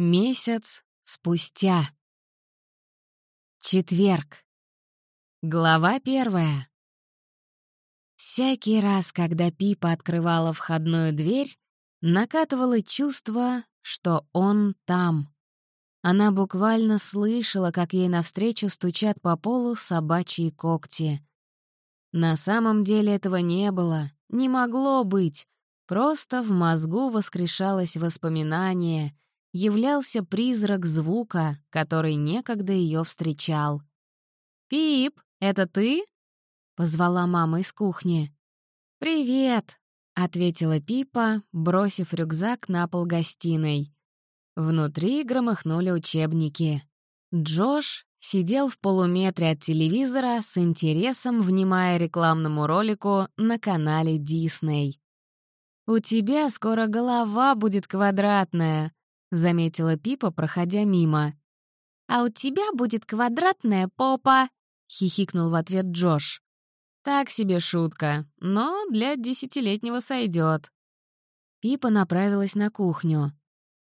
Месяц спустя. Четверг. Глава первая. Всякий раз, когда Пипа открывала входную дверь, накатывало чувство, что он там. Она буквально слышала, как ей навстречу стучат по полу собачьи когти. На самом деле этого не было, не могло быть. Просто в мозгу воскрешалось воспоминание — являлся призрак звука, который некогда ее встречал. «Пип, это ты?» — позвала мама из кухни. «Привет», — ответила Пипа, бросив рюкзак на пол гостиной. Внутри громыхнули учебники. Джош сидел в полуметре от телевизора с интересом, внимая рекламному ролику на канале Дисней. «У тебя скоро голова будет квадратная», — заметила Пипа, проходя мимо. «А у тебя будет квадратная попа», — хихикнул в ответ Джош. «Так себе шутка, но для десятилетнего сойдет. Пипа направилась на кухню.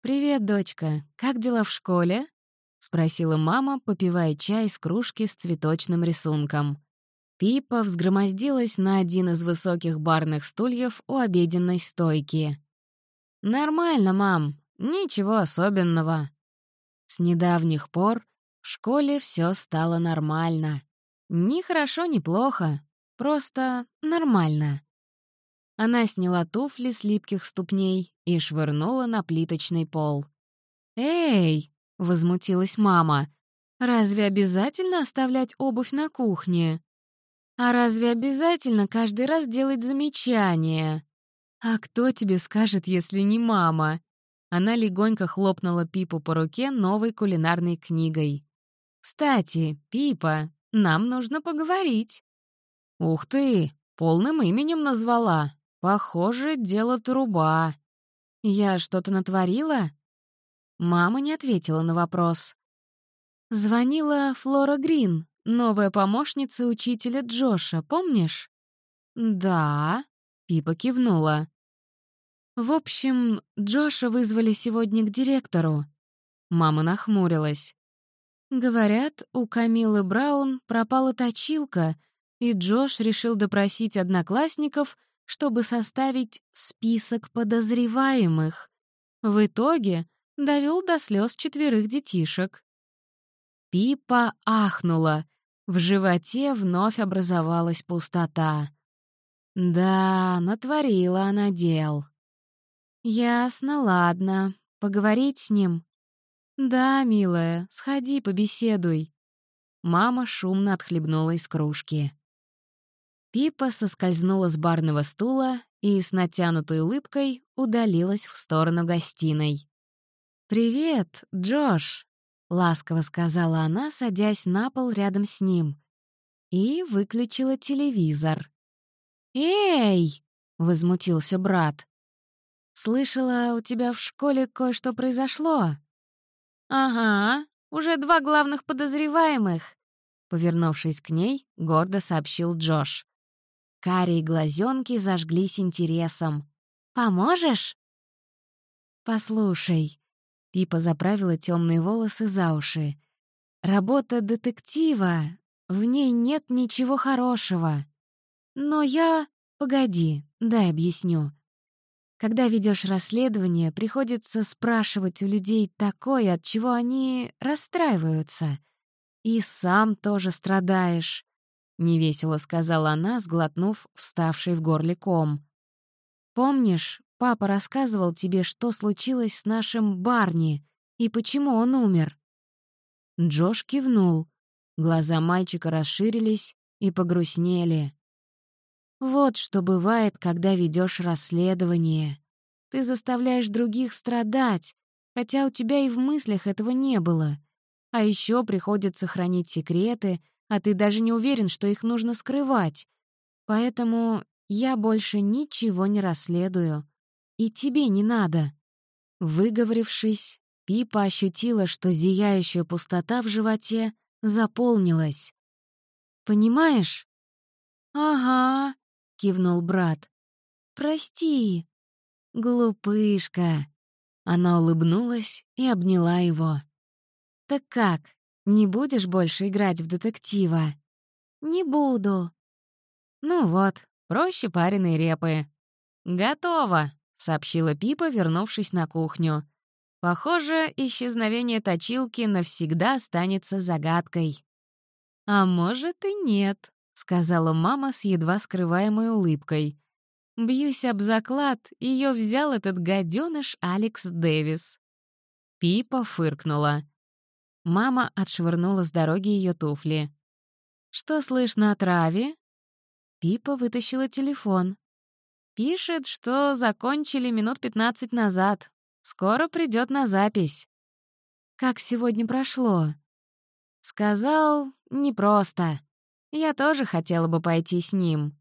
«Привет, дочка. Как дела в школе?» — спросила мама, попивая чай из кружки с цветочным рисунком. Пипа взгромоздилась на один из высоких барных стульев у обеденной стойки. «Нормально, мам. Ничего особенного. С недавних пор в школе все стало нормально. Ни хорошо, ни плохо. Просто нормально. Она сняла туфли с липких ступней и швырнула на плиточный пол. «Эй!» — возмутилась мама. «Разве обязательно оставлять обувь на кухне? А разве обязательно каждый раз делать замечания? А кто тебе скажет, если не мама?» Она легонько хлопнула Пипу по руке новой кулинарной книгой. «Кстати, Пипа, нам нужно поговорить». «Ух ты, полным именем назвала. Похоже, дело труба». «Я что-то натворила?» Мама не ответила на вопрос. Звонила Флора Грин, новая помощница учителя Джоша, помнишь? «Да», — Пипа кивнула. В общем, Джоша вызвали сегодня к директору. Мама нахмурилась. Говорят, у Камилы Браун пропала точилка, и Джош решил допросить одноклассников, чтобы составить список подозреваемых. В итоге довел до слез четверых детишек. Пипа ахнула. В животе вновь образовалась пустота. Да, натворила она дел. «Ясно, ладно. Поговорить с ним?» «Да, милая, сходи, побеседуй». Мама шумно отхлебнула из кружки. Пипа соскользнула с барного стула и с натянутой улыбкой удалилась в сторону гостиной. «Привет, Джош», — ласково сказала она, садясь на пол рядом с ним. И выключила телевизор. «Эй!» — возмутился брат. «Слышала, у тебя в школе кое-что произошло?» «Ага, уже два главных подозреваемых», — повернувшись к ней, гордо сообщил Джош. Карие глазенки зажглись интересом. «Поможешь?» «Послушай», — Пипа заправила темные волосы за уши. «Работа детектива, в ней нет ничего хорошего. Но я... Погоди, дай объясню. Когда ведешь расследование, приходится спрашивать у людей такое, от чего они расстраиваются. И сам тоже страдаешь. Невесело сказала она, сглотнув вставший в горле ком. «Помнишь, папа рассказывал тебе, что случилось с нашим Барни и почему он умер?» Джош кивнул. Глаза мальчика расширились и погрустнели. Вот что бывает, когда ведешь расследование. Ты заставляешь других страдать, хотя у тебя и в мыслях этого не было. А еще приходится хранить секреты, а ты даже не уверен, что их нужно скрывать. Поэтому я больше ничего не расследую. И тебе не надо. Выговорившись, Пипа ощутила, что зияющая пустота в животе заполнилась. «Понимаешь?» «Ага», кивнул брат. «Прости, глупышка». Она улыбнулась и обняла его. «Так как, не будешь больше играть в детектива?» «Не буду». «Ну вот, проще пареной репы». «Готово», — сообщила Пипа, вернувшись на кухню. «Похоже, исчезновение точилки навсегда останется загадкой». «А может и нет», — сказала мама с едва скрываемой улыбкой. Бьюсь об заклад, ее взял этот гаденыш Алекс Дэвис. Пипа фыркнула. Мама отшвырнула с дороги ее туфли. «Что слышно о траве?» Пипа вытащила телефон. «Пишет, что закончили минут пятнадцать назад. Скоро придет на запись». «Как сегодня прошло?» Сказал, непросто. Я тоже хотела бы пойти с ним.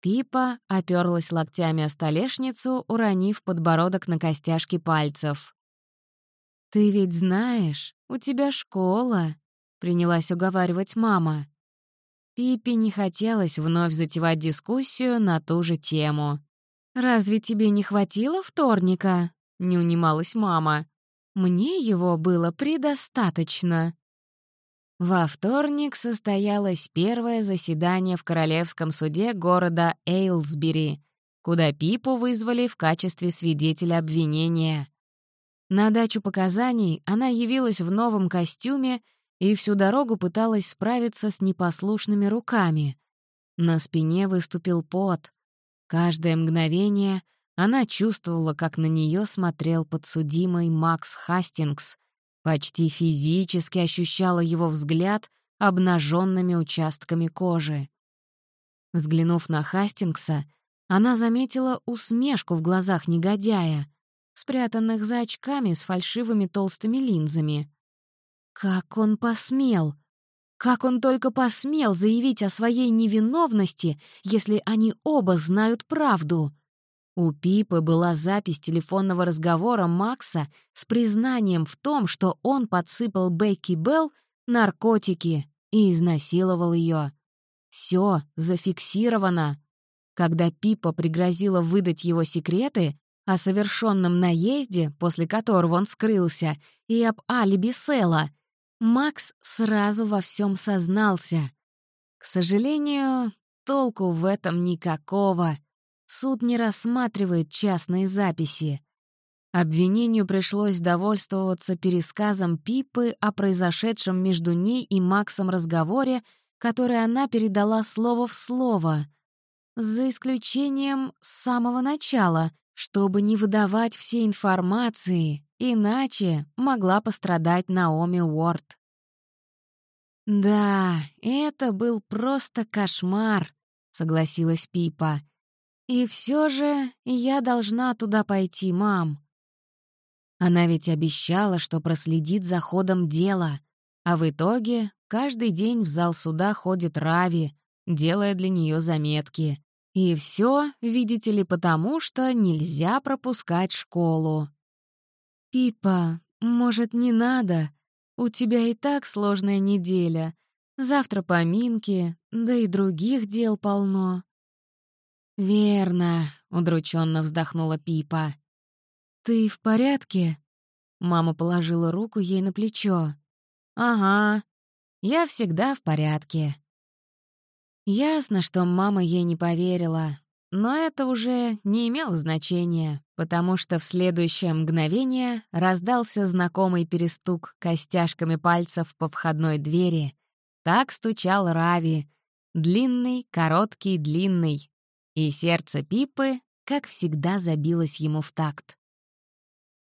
Пипа оперлась локтями о столешницу, уронив подбородок на костяшки пальцев. «Ты ведь знаешь, у тебя школа», — принялась уговаривать мама. Пипе не хотелось вновь затевать дискуссию на ту же тему. «Разве тебе не хватило вторника?» — не унималась мама. «Мне его было предостаточно». Во вторник состоялось первое заседание в Королевском суде города Эйлсбери, куда Пипу вызвали в качестве свидетеля обвинения. На дачу показаний она явилась в новом костюме и всю дорогу пыталась справиться с непослушными руками. На спине выступил пот. Каждое мгновение она чувствовала, как на нее смотрел подсудимый Макс Хастингс, Почти физически ощущала его взгляд обнаженными участками кожи. Взглянув на Хастингса, она заметила усмешку в глазах негодяя, спрятанных за очками с фальшивыми толстыми линзами. Как он посмел! Как он только посмел заявить о своей невиновности, если они оба знают правду? У Пипы была запись телефонного разговора Макса с признанием в том, что он подсыпал Бекки Белл наркотики и изнасиловал ее. Все зафиксировано. Когда Пипа пригрозила выдать его секреты о совершенном наезде, после которого он скрылся, и об алиби Села, Макс сразу во всем сознался. К сожалению, толку в этом никакого — Суд не рассматривает частные записи. Обвинению пришлось довольствоваться пересказом Пипы о произошедшем между ней и Максом разговоре, который она передала слово в слово, за исключением самого начала, чтобы не выдавать все информации, иначе могла пострадать Наоми Уорд. «Да, это был просто кошмар», — согласилась Пипа. И все же я должна туда пойти, мам. Она ведь обещала, что проследит за ходом дела, а в итоге каждый день в зал суда ходит Рави, делая для нее заметки. И все, видите ли, потому что нельзя пропускать школу. «Пипа, может, не надо? У тебя и так сложная неделя. Завтра поминки, да и других дел полно. «Верно», — удрученно вздохнула Пипа. «Ты в порядке?» Мама положила руку ей на плечо. «Ага, я всегда в порядке». Ясно, что мама ей не поверила, но это уже не имело значения, потому что в следующее мгновение раздался знакомый перестук костяшками пальцев по входной двери. Так стучал Рави. Длинный, короткий, длинный, и сердце Пипы, как всегда, забилось ему в такт.